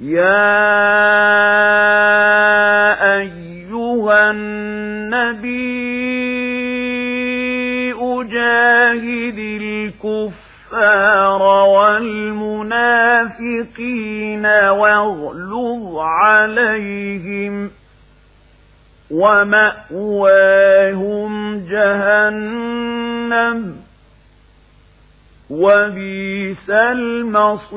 يا أيها النبي أجاهد الكفار والمنافقين واغلظ عليهم ومأواهم جهنم وبئس المصير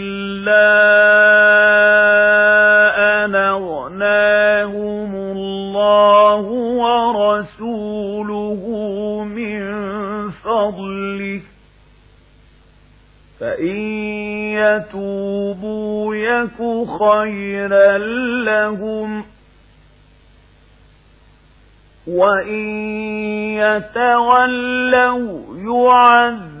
أن أغناهم الله ورسوله من فضله فإن يتوبوا يك خيرا لهم وإن يتولوا يعذبهم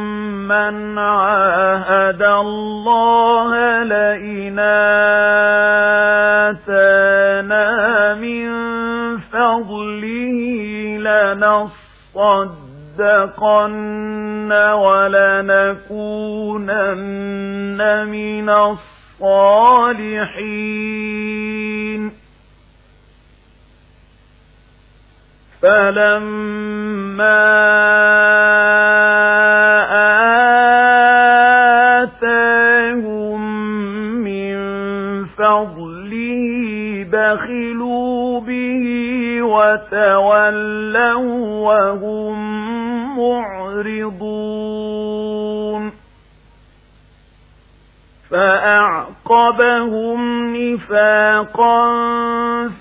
من عاهد الله لئن آتانا من فضله لنصدقن ولنكونن من الصالحين فلما فضله بخلوا به وتولوا وهم معرضون فأعقبهم نفاقا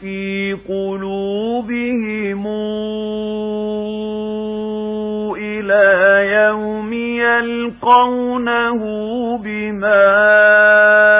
في قلوبهم إلى يوم يلقونه بما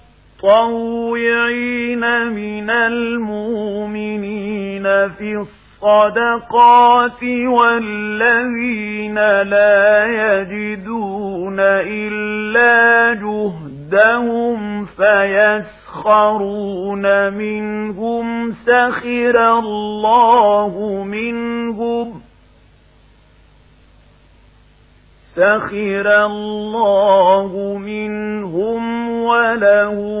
المتطوعين من المؤمنين في الصدقات والذين لا يجدون إلا جهدهم فيسخرون منهم سخر الله منهم سخر الله منهم ولهم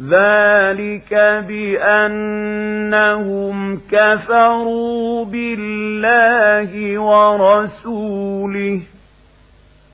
ذلك بأنهم كفروا بالله ورسوله